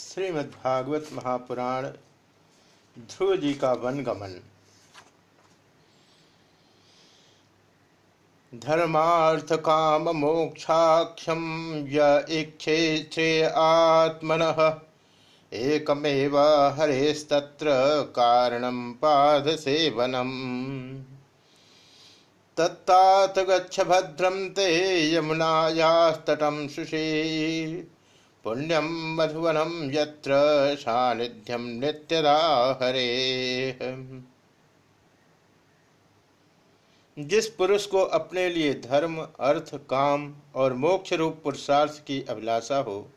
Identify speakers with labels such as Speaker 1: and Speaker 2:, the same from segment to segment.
Speaker 1: श्रीमद्भागवत महापुराण, ध्रुव जी का वनगमन धर्मार्थ काम मोक्षाख्यम इच्छे श्रेय आत्मन, एकमेव हरेस्तत्र कारणम पाद सेवनम। तत्तात गच्छ भद्रम ते यमुनायास्तटं सुषे पुण्यम मधुवनम यत्र सानिध्यम नित्यदा हरे। जिस पुरुष को अपने लिए धर्म, अर्थ, काम और मोक्ष रूप पुरुषार्थ की अभिलाषा हो,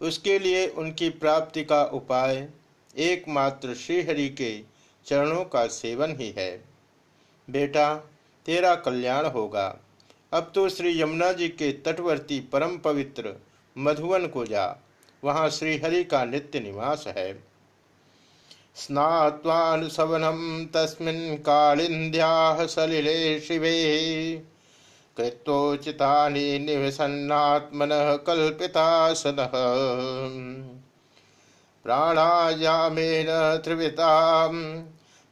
Speaker 1: उसके लिए उनकी प्राप्ति का उपाय एकमात्र श्रीहरि के चरणों का सेवन ही है। बेटा, तेरा कल्याण होगा। अब तो श्री यमुना जी के तटवर्ती परम पवित्र मधुवन को जा। वहाँ श्रीहरि का नित्य निवास है। स्नात्वानुसवनम तस्मिन् कालिन्द्याः सलिले शिवे। कृत्वोचितानि निवसन्नात्मनः कल्पितासनः। प्राणायामेन त्रिवितां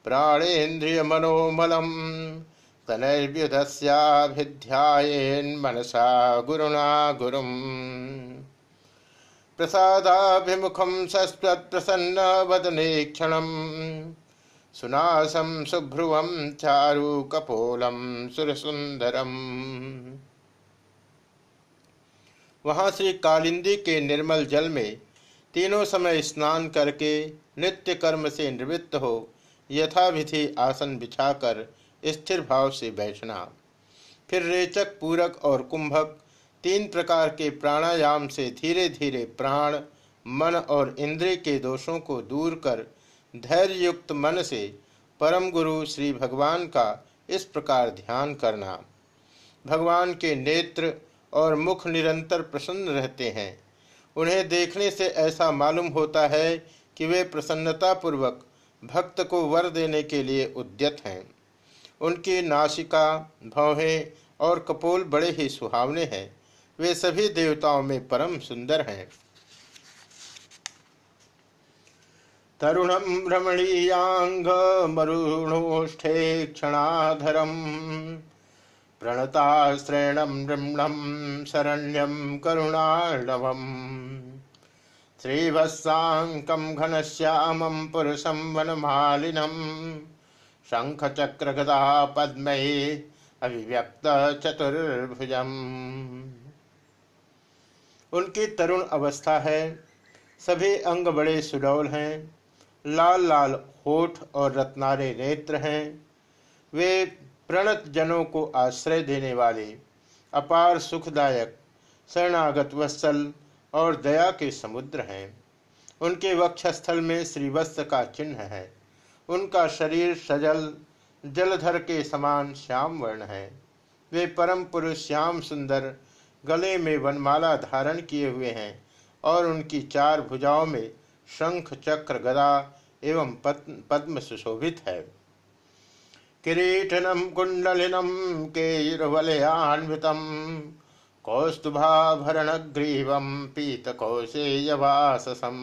Speaker 1: प्राणेन्द्रियमनोमलम् तनैर्व्युधस्याभिध्यायेन्मनसा गुरुणा गुरुम्। प्रसादाभिमुखं सस्वत्प्रसन्न वदने क्षणम् सुनासं सुभ्रुवं चारुकपोलं सुरसुंदरम वहाँ श्री कालिंदी के निर्मल जल में तीनों समय स्नान करके नित्य कर्म से निवृत्त हो, यथाविधि आसन बिछाकर स्थिर भाव से बैठना। फिर रेचक, पूरक और कुंभक तीन प्रकार के प्राणायाम से धीरे धीरे प्राण, मन और इंद्रिय के दोषों को दूर कर धैर्य युक्त मन से परम गुरु श्री भगवान का इस प्रकार ध्यान करना। भगवान के नेत्र और मुख निरंतर प्रसन्न रहते हैं। उन्हें देखने से ऐसा मालूम होता है कि वे प्रसन्नतापूर्वक भक्त को वर देने के लिए उद्यत हैं। उनकी नासिका, भौहें और कपोल बड़े ही सुहावने हैं। वे सभी देवताओं में परम सुंदर हैं। तरुणम रमणीयांग मरुणोष्ठे क्षणाधरम प्रणताश्रेणम रमणम शरण्यम श्रीवत्साकम घनश्यामम पुरुषम वनमालिनम शंख चक्र गदा पद्मये अभिव्यक्त चतुर्भुजम उनकी तरुण अवस्था है। सभी अंग बड़े सुडौल हैं। लाल लाल होठ और रत्नारे नेत्र हैं। वे प्रणत जनों को आश्रय देने वाले, अपार सुखदायक, शरणागत वत्सल और दया के समुद्र हैं। उनके वक्षस्थल में श्रीवत्स का चिन्ह है। उनका शरीर सजल, जलधर के समान श्याम वर्ण है। वे परम पुरुष, श्याम सुंदर गले में वनमाला धारण किए हुए हैं और उनकी चार भुजाओं में शंख, चक्र, गदा एवं पद्म सुशोभित है। किरीटनम, कुंडलिनम केयुर्वलयान्वितम कौस्तुभाभरण ग्रीवम पीत कौशेयवाससम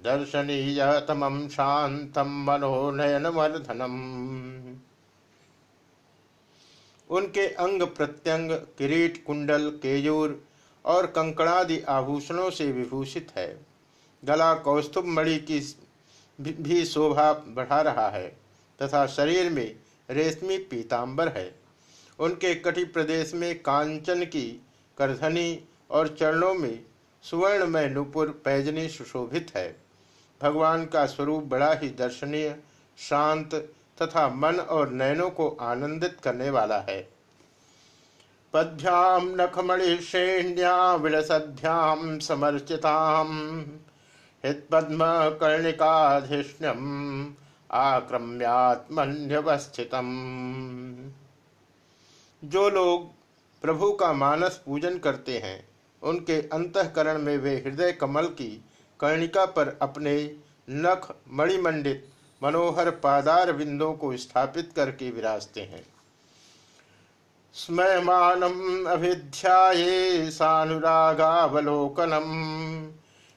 Speaker 1: कांची कलाप पर्यस्तम दर्शनीय तमम शांतम मनोनयन वर्धनम उनके अंग प्रत्यंग, किरीट, कुंडल, केयूर और कंकड़ादि आभूषणों से विभूषित है। गला कौस्तुभ मणि की भी शोभा बढ़ा रहा है तथा शरीर में रेशमी पीतांबर है। उनके कटि प्रदेश में कांचन की, करधनी और चरणों में सुवर्णमय नुपुर पैजनी सुशोभित है। भगवान का स्वरूप बड़ा ही दर्शनीय, शांत तथा मन और नयनों को आनंदित करने वाला है। पद्भ्याम नखमणि श्रेण्या विलसद्भ्याम समर्चिताम हितपद्म कर्णिकाधिष्ण्यम आक्रम्यात्मन्यवस्थितम जो लोग प्रभु का मानस पूजन करते हैं उनके अंतकरण में वे हृदय कमल की कर्णिका पर अपने नख मणिमंडित मनोहर पादार बिंदों को स्थापित करके विराजते हैं। स्मयमानम अभिध्याये सानुरागावलोकनम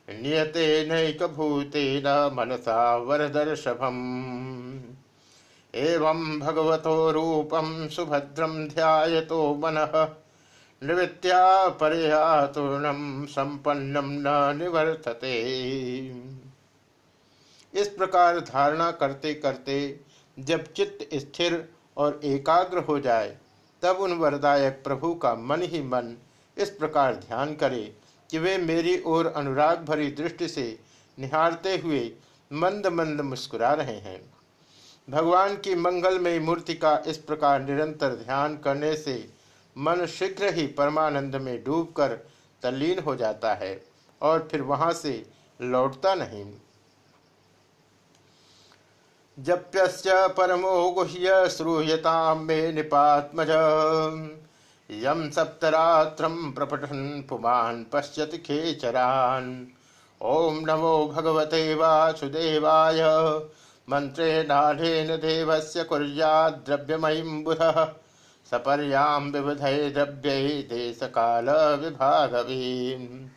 Speaker 1: नियते नैक भूतेन मनसा वरदर्शभम। एवं भगवतो रूपम सुभद्रम ध्यायतो मनः। निवृत्त्या परयातूर्णम संपन्नम न निवर्तते। इस प्रकार धारणा करते करते जब चित्त स्थिर और एकाग्र हो जाए, तब उन वरदायक प्रभु का मन ही मन इस प्रकार ध्यान करे कि वे मेरी ओर अनुराग भरी दृष्टि से निहारते हुए मंद मंद मुस्कुरा रहे हैं। भगवान की मंगलमयी मूर्ति का इस प्रकार निरंतर ध्यान करने से मन शीघ्र ही परमानंद में डूबकर तल्लीन हो जाता है और फिर वहाँ से लौटता नहीं। जप्यस्य परमो गुह्य श्रूयतां मे निपात्मज। यम सप्तरात्रं प्रपठन् पुमान् पश्यति खेचरान्। ॐ नमो भगवते वासुदेवाय। मन्त्रेणाढेन देवस्य कुर्याद्द्रव्यमयीं बुधः। सपर्यां विबुधै द्रव्यै देशकालविभागवीम्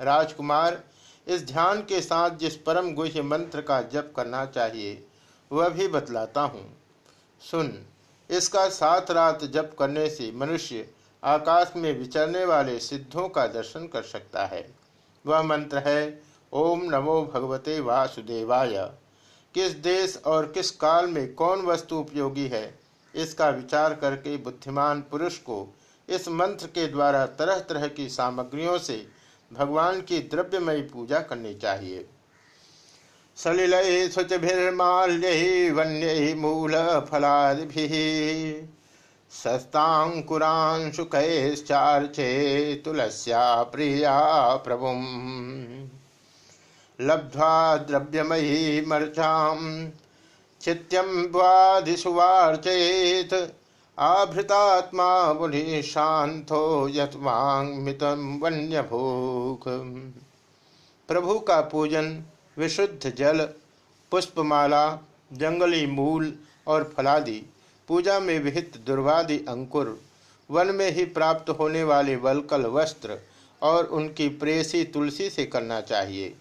Speaker 1: राजकुमार, इस ध्यान के साथ जिस परम गुह्य मंत्र का जप करना चाहिए, वह भी बतलाता हूँ। सुन, इसका सात रात जप करने से मनुष्य आकाश में विचरने वाले सिद्धों का दर्शन कर सकता है। वह मंत्र है, ओम नमो भगवते वासुदेवाय। किस देश और किस काल में कौन वस्तु उपयोगी है? इसका विचार करके बुद्धिमान पुरुष को इस मंत्र के द्वारा तरह तरह की सामग्रियों से भगवान की द्रव्यमयी पूजा करनी चाहिए। सलिल शुचिभिर्माल्यैः वन्यैः मूलफलादिभिः सस्ताङ्कुरांशुकैश्चार्चे तुलस्या प्रिया प्रभुम्। लब्ध्वा द्रव्यमयी मर्चां चित्यं वादिषु वार्चयेत् आभृतात्मा मुनिः शान्तो यत्वाङ्मितं वन्यभूख प्रभु का पूजन, विशुद्ध जल, पुष्पमाला, जंगली मूल और फलादि, पूजा में विहित दुर्वादि अंकुर, वन में ही प्राप्त होने वाले वलकल वस्त्र और उनकी प्रेसी तुलसी से करना चाहिए।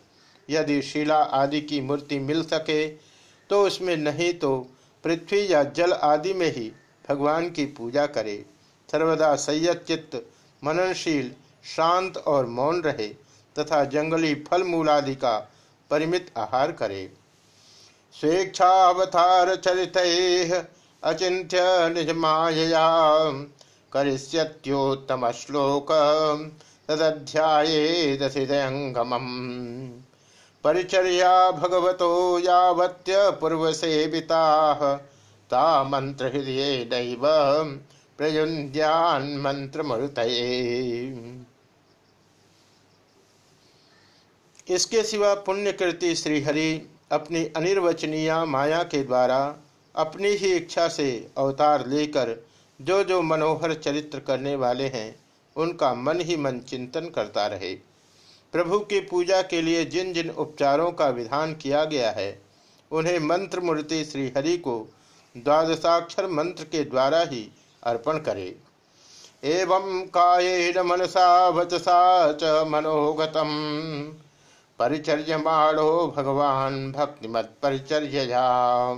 Speaker 1: यदि शिला आदि की मूर्ति मिल सके तो उसमें नहीं तो पृथ्वी या जल आदि में ही भगवान की पूजा करे। सर्वदा संयत चित्त, मननशील, शांत और मौन रहे तथा जंगली फल मूलादि का परिमित आहार करे। स्वेच्छावतार चरित अचिंत्य निज मायया करिष्योत्तम श्लोक तदध्यायेदसिदयंगम परिचर्या भगवतो यावत्य ता मंत्र हृदय दैव प्रयुन्द्यान मंत्र मरुतये इसके सिवा पुण्यकृति श्रीहरि अपनी अनिर्वचनीय माया के द्वारा अपनी ही इच्छा से अवतार लेकर जो जो मनोहर चरित्र करने वाले हैं, उनका मन ही मन चिंतन करता रहे। प्रभु की पूजा के लिए जिन जिन उपचारों का विधान किया गया है, उन्हें मंत्र मूर्ति श्रीहरि को द्वादशाक्षर मंत्र के द्वारा ही अर्पण करे। एवं काये कायेन मनसा वचसा च मनोगतम। परिचर्यमाणो भगवान, भक्तिमत परिचर्या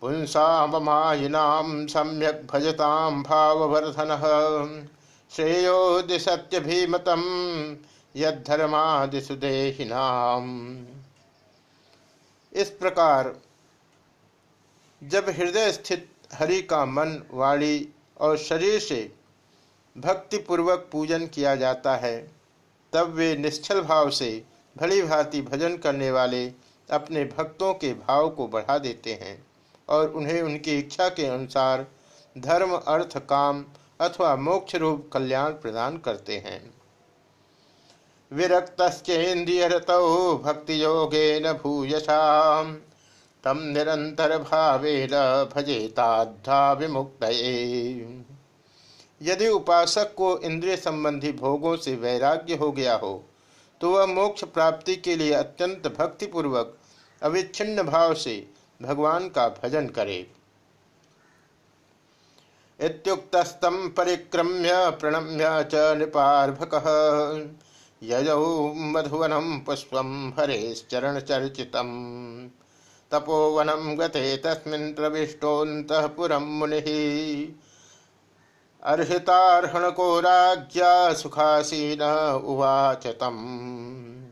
Speaker 1: पुंसाममायिनां सम्यक भजताम, भाववर्धन। श्रेयो दिशत्य भीमतम यद्धर्मादिशु इस प्रकार, जब हृदय स्थित हरि का मन, वाणी और शरीर से भक्तिपूर्वक पूजन किया जाता है, तब वे निश्चल भाव से भली भांति भजन करने वाले अपने भक्तों के भाव को बढ़ा देते हैं और उन्हें उनकी इच्छा के अनुसार धर्म, अर्थ, काम अथवा मोक्ष रूप कल्याण प्रदान करते हैं। विरक्तेन्द्रियरत भक्ति योगे न भूयसा तम निरंतर भावेन भजेताधा विमुक्त यदि उपासक को इंद्रिय संबंधी भोगों से वैराग्य हो गया हो तो वह मोक्ष प्राप्ति के लिए अत्यंत भक्तिपूर्वक, अविच्छिन्न भाव से भगवान का भजन करे। इत्युक्तस्तं परिक्रम्य, प्रणम्य च नृपार्भकः। यजौ मधुवनं पुष्पं हरेश्चरणचर्चितम्। तपोवनं गते तस्मिन् पुरं मुनिः। अर्हितार्हणको राज्ञा सुखासीन उवाच तम्।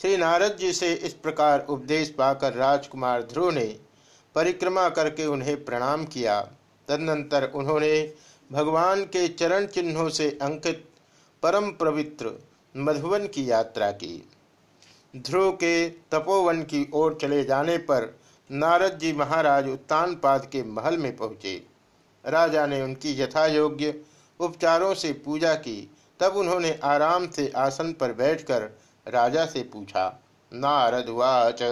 Speaker 1: श्री नारद जी से इस प्रकार उपदेश पाकर राजकुमार ध्रुव ने परिक्रमा करके उन्हें प्रणाम किया। तदनंतर उन्होंने भगवान के चरण चिन्हों से अंकित परम पवित्र मधुवन की यात्रा की। ध्रुव के तपोवन की ओर चले जाने पर नारद जी महाराज उत्तानपाद के महल में पहुँचे। राजा ने उनकी यथा योग्य उपचारों से पूजा की। तब उन्होंने आराम से आसन पर बैठकर राजा से पूछा, नारद वाच।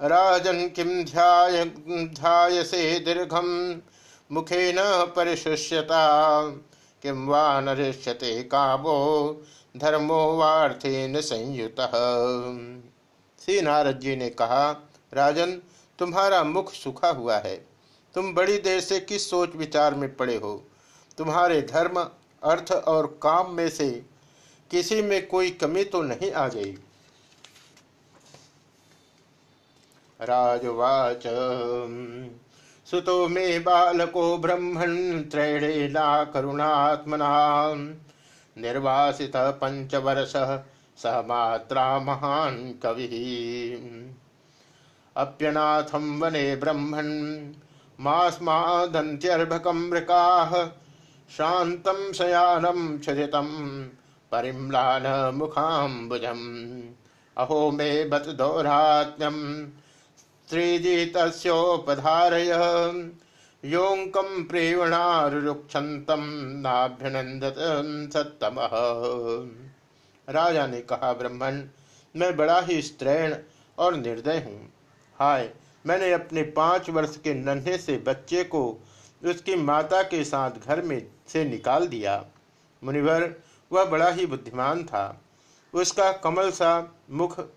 Speaker 1: राजन किम ध्याय ध्यायसे दीर्घम मुखे न परिशुष्यता। किम वा नरिष्यते कामो धर्मो वार्थेन संयुत। श्री नारद जी ने कहा, राजन, तुम्हारा मुख सुखा हुआ है। तुम बड़ी देर से किस सोच विचार में पड़े हो? तुम्हारे धर्म, अर्थ और काम में से किसी में कोई कमी तो नहीं आ गई। राजवाच। सुतो मे बालको ब्रह्मण त्रैणेना करुणात्मना। निर्वासित पंचवर्ष सह मात्रा महान कवि। अप्यनाथम वने ब्रह्मण मास्मादंत्यर्भकम मृका। शान्तं शयानं क्षुधितं परिम्लान मुखाम्बुजम् अहो मे बत दौरात्म्यं स्त्रीजितस्योपधारय योऽङ्कं प्रेवणारुक्षन्तं नाभ्यनन्दत सत्तमः। राजा ने कहा, ब्रह्मण, मैं बड़ा ही स्त्रैण और निर्दय हूँ। हाय, मैंने अपने पाँच वर्ष के नन्हे से बच्चे को उसकी माता के साथ घर में से निकाल दिया। मुनिवर, वह बड़ा ही बुद्धिमान था। उसका कमल सा मुख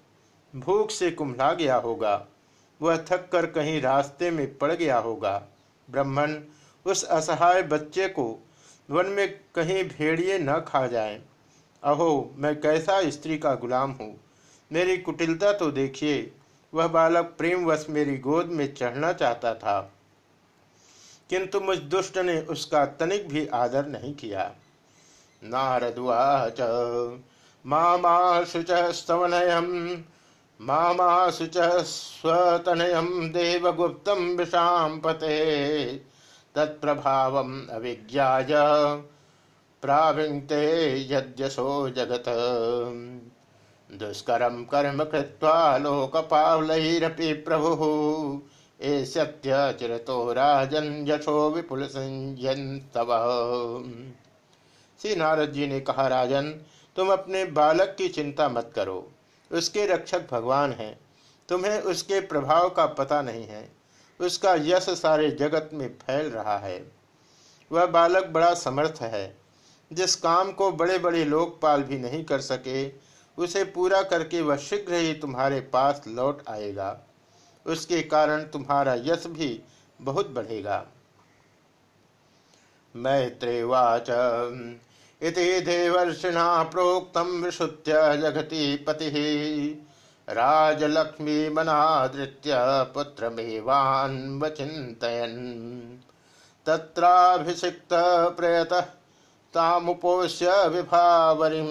Speaker 1: भूख से कुम्हला गया होगा। वह थक कर कहीं रास्ते में पड़ गया होगा। ब्राह्मण, उस असहाय बच्चे को वन में कहीं भेड़िए न खा जाए। अहो, मैं कैसा स्त्री का गुलाम हूँ? मेरी कुटिलता तो देखिए, वह बालक प्रेमवश मेरी गोद में चढ़ना चाहता था। किंतु मुझ दुष्ट ने उसका तनिक भी आदर नहीं किया। नारदुवाच मामाशु च स्तवनयम्। मामाशु च स्वतनयम् देवगुप्तं विशाम्पते तत्प्रभावम् अविज्ञाय प्राविङ्क्ते यद्यशो जगत। दुष्करं कर्म कृत्वा लोकपावलैरपि प्रभुः। एष्यत्य चिरतो राजन यशो विपुल संयंतव श्री नारद जी ने कहा, राजन, तुम अपने बालक की चिंता मत करो। उसके रक्षक भगवान हैं। तुम्हें उसके प्रभाव का पता नहीं है। उसका यश सारे जगत में फैल रहा है। वह बालक बड़ा समर्थ है। जिस काम को बड़े बड़े लोकपाल भी नहीं कर सके, उसे पूरा करके वह शीघ्र ही तुम्हारे पास लौट आएगा। उसके कारण तुम्हारा यश भी बहुत बढ़ेगा। मैत्रेवाच इति देवर्षिणा पतिः राजलक्ष्मी मनादृत्य पुत्रमेवान्वचिन्तयन् तत्राभिषिक्त प्रयतः तामुपोष्य विभावरिं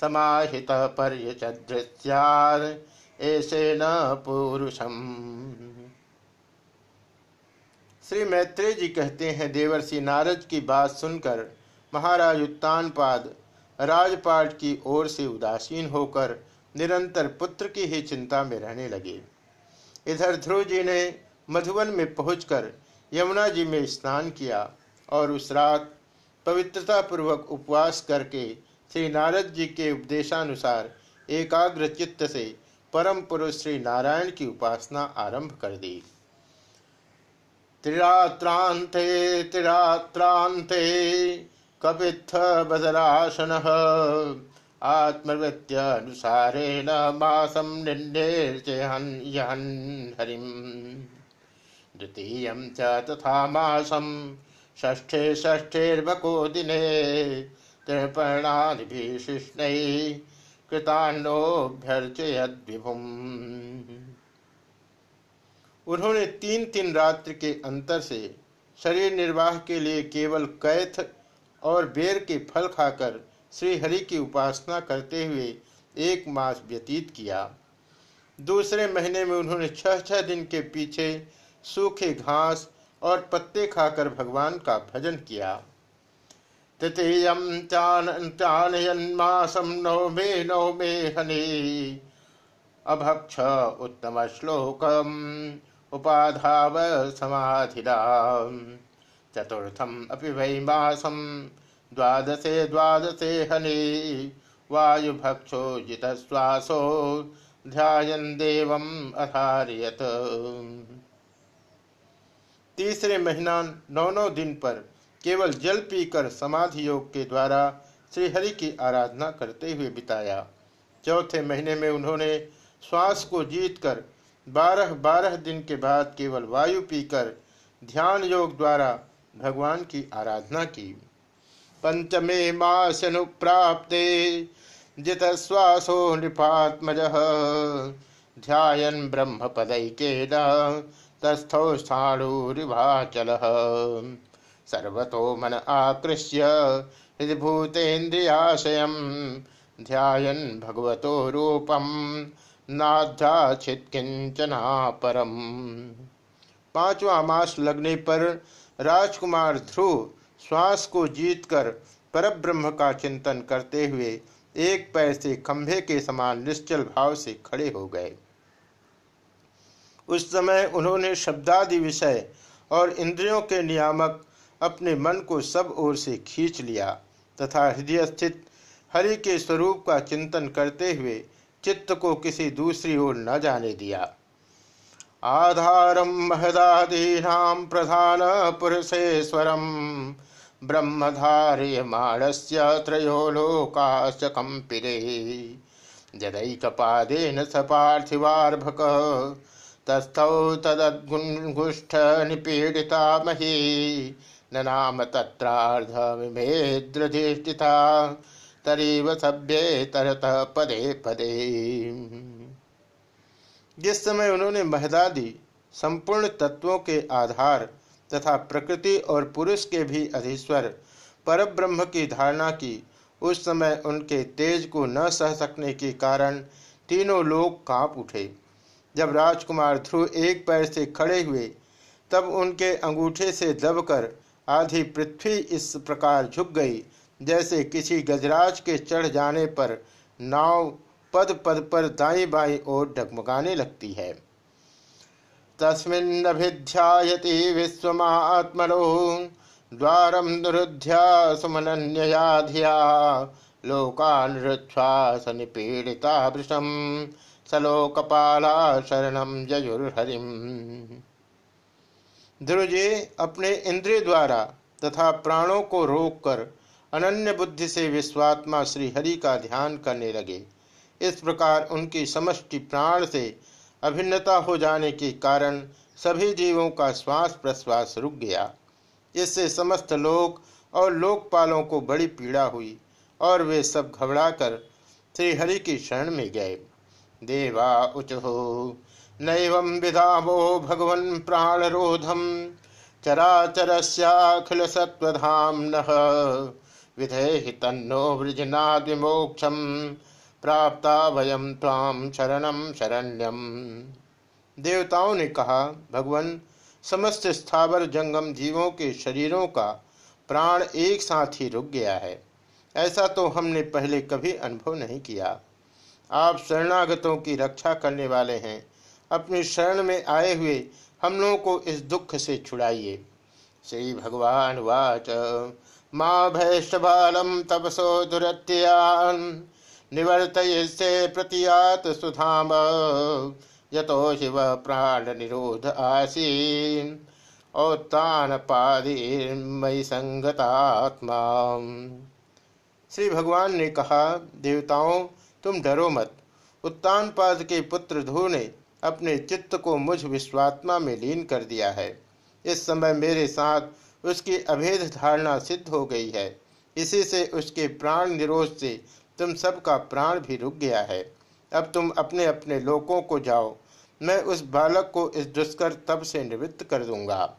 Speaker 1: समाहित पर्यचदृत्यात् ऐसे न पुरुषम। श्री मैत्रेय जी कहते हैं, देवर्षि नारद की बात सुनकर महाराज उत्तानपाद राजपाट की ओर से उदासीन होकर निरंतर पुत्र की ही चिंता में रहने लगे। इधर ध्रुव जी ने मधुवन में पहुंचकर यमुना जी में स्नान किया और उस रात पवित्रता पूर्वक उपवास करके श्री नारद जी के उपदेशानुसार एकाग्र चित्त से परम पुरुष श्री नारायण की उपासना आरंभ कर दी। त्रिरात्रांते त्रिरात्रांते कपित्थ बदरासन आत्मवृत्त्यनुसारेण मासं निन्देर्चहन् हरिम। द्वितीय तथा दिने उन्होंने तीन तीन रात्र के अंतर से शरीर निर्वाह के लिए केवल कैथ और बेर के फल खाकर श्री हरि की उपासना करते हुए एक मास व्यतीत किया। दूसरे महीने में उन्होंने छह छह दिन के पीछे सूखे घास और पत्ते खाकर भगवान का भजन किया। तृतीय चानयन्मासम नवमे नवमे हनि। अभक्ष उत्तम श्लोकम उपाधाव समाधिरा चतुर्थम अपि वै मासम द्वादशे द्वादशे हनि। वायुभक्षो जितश्वासो ध्यान देवम अधारियत। तीसरे महीना नौ नौ दिन पर केवल जल पीकर समाधि योग के द्वारा श्रीहरि की आराधना करते हुए बिताया। चौथे महीने में उन्होंने श्वास को जीतकर बारह बारह दिन के बाद केवल वायु पीकर ध्यान योग द्वारा भगवान की आराधना की। पंचमे मासनुप्राप्ते जित श्वासो नृपात्मज। ध्यान ब्रह्म पदैकेन तस्थौ स्थाणुरिवाचल सर्वतो मन आकृष्य हृदभूतेन्द्रियाशय ध्यान भगवतो रूपम, नाध्याचित किंचना परम पांचवा मास लगने पर राजकुमार ध्रुव श्वास को जीतकर परब्रह्म का चिंतन करते हुए एक पैर से खंभे के समान निश्चल भाव से खड़े हो गए। उस समय उन्होंने शब्दादि विषय और इंद्रियों के नियामक अपने मन को सब ओर से खींच लिया तथा हृदय स्थित हरि के स्वरूप का चिंतन करते हुए चित्त को किसी दूसरी ओर न जाने दिया। आधारम महदादीना प्रधान पुरुषेश्वरम ब्रह्मधार्यमाणस्य त्रयो लोकाश्च कम्पिरे जदैकपादेन स पार्थिवार्भकः। तस्थौ तदद्गुष्ठनिपीडिता मही न नाम तत्रार्धमिमेद्रधिष्ठिता तरीव सभ्ये तरतः पदे पदे। जिस समय उन्होंने महदादी संपूर्ण तत्वों के आधार तथा प्रकृति और पुरुष के भी अधीश्वर परब्रह्म की धारणा की, उस समय उनके तेज को न सह सकने के कारण तीनों लोग काँप उठे। जब राजकुमार ध्रुव एक पैर से खड़े हुए, तब उनके अंगूठे से दबकर आधी पृथ्वी इस प्रकार झुक गई, जैसे किसी गजराज के चढ़ जाने पर नाव पद पद पर दाई बाई ओर डगमगाने लगती है। तस्मिन्नभिध्यायति विश्वमात्मनो द्वारम दुरुध्या सुमनन्यया धिया लोकानृच्छ्वास निपीड़िता वृषम सलोकपाला शरणम जयुर्हरिम। ध्रुजे अपने इंद्रिय द्वारा तथा प्राणों को रोककर अनन्य बुद्धि से विश्वात्मा श्री हरि का ध्यान करने लगे। इस प्रकार उनकी समष्टि प्राण से अभिन्नता हो जाने के कारण सभी जीवों का श्वास प्रश्वास रुक गया। इससे समस्त लोक और लोकपालों को बड़ी पीड़ा हुई और वे सब घबराकर श्रीहरि की शरण में गए। देवा उचहो नैव विधावो भगवन प्राणरोधम चराचरस्याखिल सत्वधाम विधेहि तन्नो वृजनाद विमोक्षम प्राप्ता वयम ताम शरणम शरण्यम देवताओं ने कहा, भगवान, समस्त स्थावर जंगम जीवों के शरीरों का प्राण एक साथ ही रुक गया है। ऐसा तो हमने पहले कभी अनुभव नहीं किया। आप शरणागतों की रक्षा करने वाले हैं। अपनी शरण में आए हुए हम लोगों को इस दुख से छुड़ाइए। श्री भगवान वाच। माँ भैष्टबालम तपसो दुरत्यान। निवर्त प्रतियात सुधाम। यतो शिव प्राण निरोध आसीन। औत्तान पादी संगतात्मा। श्री भगवान ने कहा, देवताओं, तुम डरो मत। उत्तान पाद के पुत्र ध्रुव ने अपने चित्त को मुझ विश्वात्मा में लीन कर दिया है। इस समय मेरे साथ उसकी अभेद धारणा सिद्ध हो गई है। इसी से उसके प्राण निरोध से तुम सबका प्राण भी रुक गया है। अब तुम अपने अपने लोकों को जाओ। मैं उस बालक को इस दुष्कर तब से निवृत्त कर दूँगा।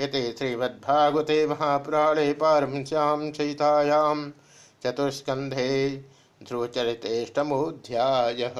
Speaker 1: ये श्रीमद्भागवते महापुराणे पारमश्याम चयितायाम चतुष्कंधे ध्रुवचरितेष्टमोध्याय